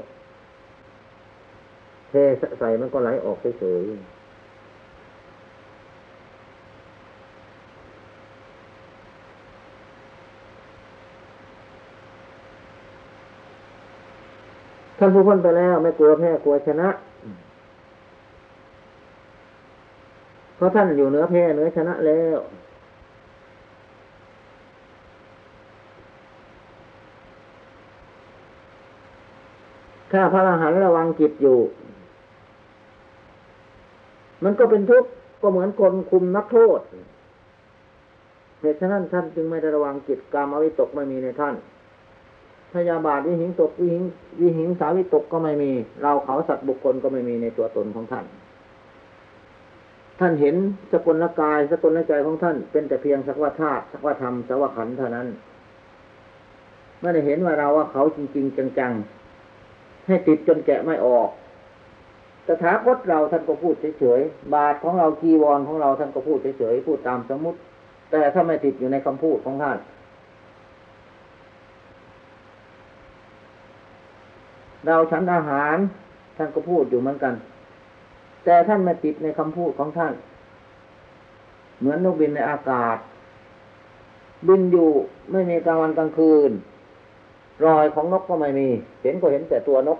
ใส่มันก็ไหลออกเฉยๆท่านผู้พ้นไปแล้วไม่กลัวแพ้กลัวชนะ เพราะท่านอยู่เหนือแพ้เหนือชนะแล้วถ้าพระอรหันต์ระวังจิตอยู่ มันก็เป็นทุกข์ก็เหมือนคนคุมนักโทษเหตุฉะนั้นท่านจึงไม่ได้ระวังจิตกรรมอวิตกไม่มีในท่านพยาบาทวิหิงตกวิหิงวิหิงสาวิตกก็ไม่มี เราเขาสัตว์บุคคลก็ไม่มีในตัวตนของท่าน ท่านเห็นสกลกายสกลใจของท่าน เป็นแต่เพียงสักว่าธาตุสักว่าธรรมสักว่าขันธ์เท่านั้นไม่ได้เห็นว่าเราว่าเขาจริง ๆ จังๆให้ติดจนแกะไม่ออก ตถาคตเราท่านก็พูดเฉยๆ บาทของเรากีวรของเราท่านก็พูดเฉยๆ พูดตามสมมุติ แต่ถ้าไม่ติดอยู่ในคำพูดของท่าน เราฉันอาหารท่านก็พูดอยู่เหมือนกัน แต่ท่านไม่ติดในคำพูดของท่าน เหมือนนกบินในอากาศ บินอยู่ไม่มีกลางวันกลางคืน รอยของนกก็ไม่มี เห็นก็เห็นแต่ตัวนก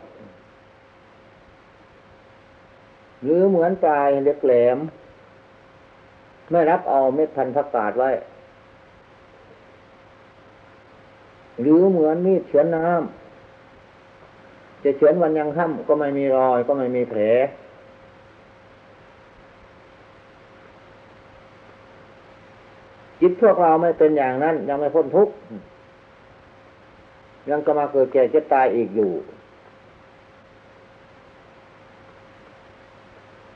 หรือเหมือนปลายเล็กแหลม ไม่รับเอาเม็ดพันธุ์ผักกาดไว้ หรือเหมือนมีดเฉือนน้ำจะเฉือนวันยังค่ำก็ไม่มีรอยก็ไม่มีแผลจิตพวกเราไม่เป็นอย่างนั้น ยังไม่พ้นทุกข์ยังก็มาเกิดแก่เจ็บตายอีกอยู่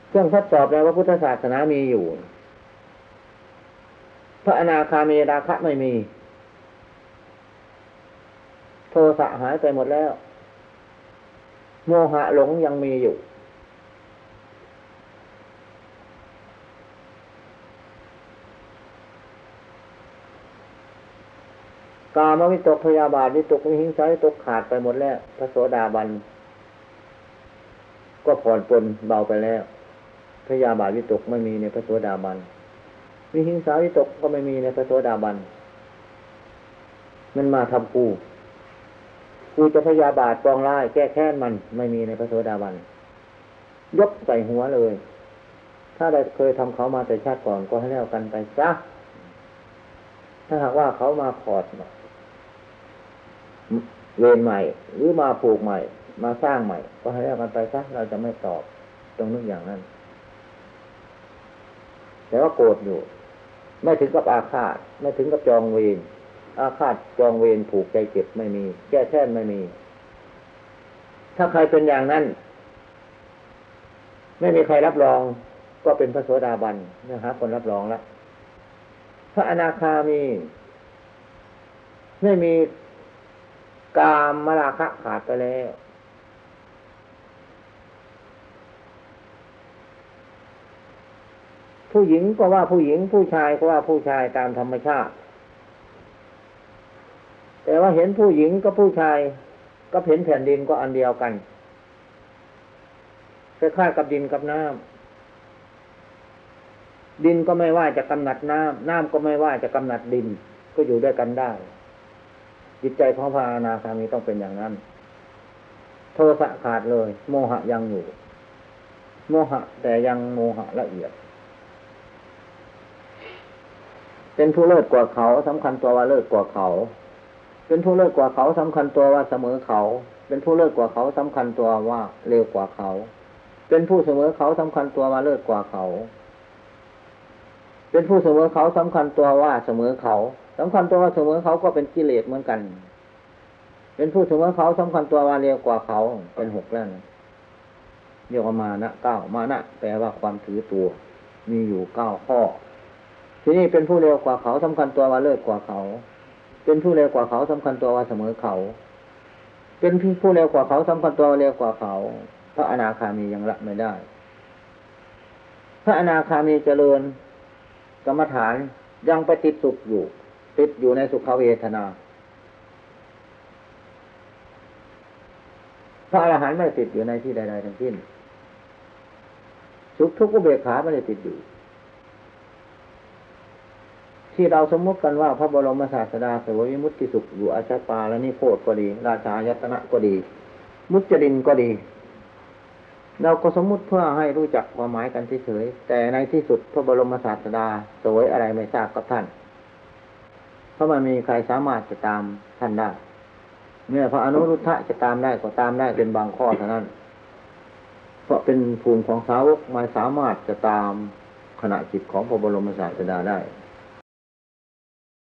เครื่องทดสอบในพระพุทธศาสนามีอยู่ พระอนาคามีราคะไม่มี โทสะหายไปหมดแล้ว โมหะหลงยังมีอยู่ กามวิตกพยาบาทวิตกวิหิงสาวิตกขาดไปหมดแล้ว พระโสดาบัน ก็ผ่อนปลนเบาไปแล้ว พยาบาทวิตกไม่มีในพระโสดาบัน วิหิงสาวิตกก็ไม่มีในพระโสดาบัน มันมาทำกู กูจะพยาบาทปองร้ายแก้แค้นมันไม่มีในพระโสดาบัน ยกใส่หัวเลย ถ้าได้เคยทำเขามาแต่ชาติก่อนก็ให้แล้วกันไปซะ ถ้าหากว่าเขามาขอดเวรใหม่ หรือมาผูกใหม่ มาสร้างใหม่ ก็ให้แล้วกันไปซะเราจะไม่ตอบตรงนึกอย่างนั้น แต่ว่าโกรธอยู่ ไม่ถึงกับอาฆาต ไม่ถึงกับจองเวรอาฆาตจองเวรผูกใจเจ็บไม่มี แก้แค้นไม่มี ถ้าใครเป็นอย่างนั้น ไม่มีใครรับรอง ก็เป็นพระโสดาบันนะฮะคนรับรองแล้วพระอนาคามี ไม่มีกามมราคะขาดไปแล้ว ผู้หญิงก็ว่าผู้หญิงผู้ชายก็ว่าผู้ชายตามธรรมชาติ แต่ว่าเห็นผู้หญิงกับผู้ชายก็เห็นแผ่นดินก็อันเดียวกันคล้ายๆกับดินกับน้ำดินก็ไม่ว่าจะกำหนัดน้ำน้ำก็ไม่ว่าจะกำหนัดดิน ก็อยู่ด้วยกันได้ จิตใจของพระอนาคามีต้องเป็นอย่างนั้น โทสะขาดเลย โมหะยังอยู่ โมหะแต่ยังโมหะละเอียด เป็นผู้เลิศกว่าเขาสำคัญตัวว่าเลิศกว่าเขา เป็นผู้เลิศกว่าเขาสำคัญตัวว่าเสมอเขา เป็นผู้เลิศกว่าเขาสำคัญตัวว่าเร็วกว่าเขา เป็นผู้เสมอเขาสำคัญตัวว่าเลิศกว่าเขา เป็นผู้เสมอเขาสำคัญตัวว่าเสมอเขาสำคัญตัวว่าเสมอเขาก็เป็นกิเลสเหมือนกัน เป็นผู้เสมอเขาสำคัญตัวว่าเร็วกว่าเขา เป็นหกแล้วนะเรียกว่ามานะเก้ามานะแปลว่าความถือตัว มีอยู่เก้าข้อ ทีนี้เป็นผู้เร็วกว่าเขาสำคัญตัวว่าเลิศกว่าเขา เป็นผู้เร็วกว่าเขาสำคัญตัวว่าเสมอเขา เป็นผู้เร็วกว่าเขาสำคัญตัวว่าเร็วกว่าเขา พระอนาคามียังละไม่ได้ พระอนาคามีเจริญกรรมฐานยังไปติดสุขอยู่ ติดอยู่ในสุขเวทนา พระอรหันต์ไม่ติดอยู่ในที่ใดๆทั้งสิ้นสุขทุกข์อุเบกขาไม่ได้ติดอยู่ ที่เราสมมติกันว่าพระบรมศาสดาสวยวิมุตติสุขอยู่อาชาปาและนิโคตก็ดี ราชายตนะก็ดี มุจดินก็ดี เราก็สมมุติเพื่อให้รู้จักความหมายกันเฉยๆแต่ในที่สุดพระบรมศาสดาสวยอะไรไม่ทราบกับท่าน เพราะมันมีใครสามารถจะตามท่านได้เมื่อพระอนุรุทธะจะตามได้ก็ตามได้เป็นบางข้อเท่านั้น เพราะเป็นภูมิของสาวกไม่สามารถจะตามขณะจิตของพระบรมศาสดาได้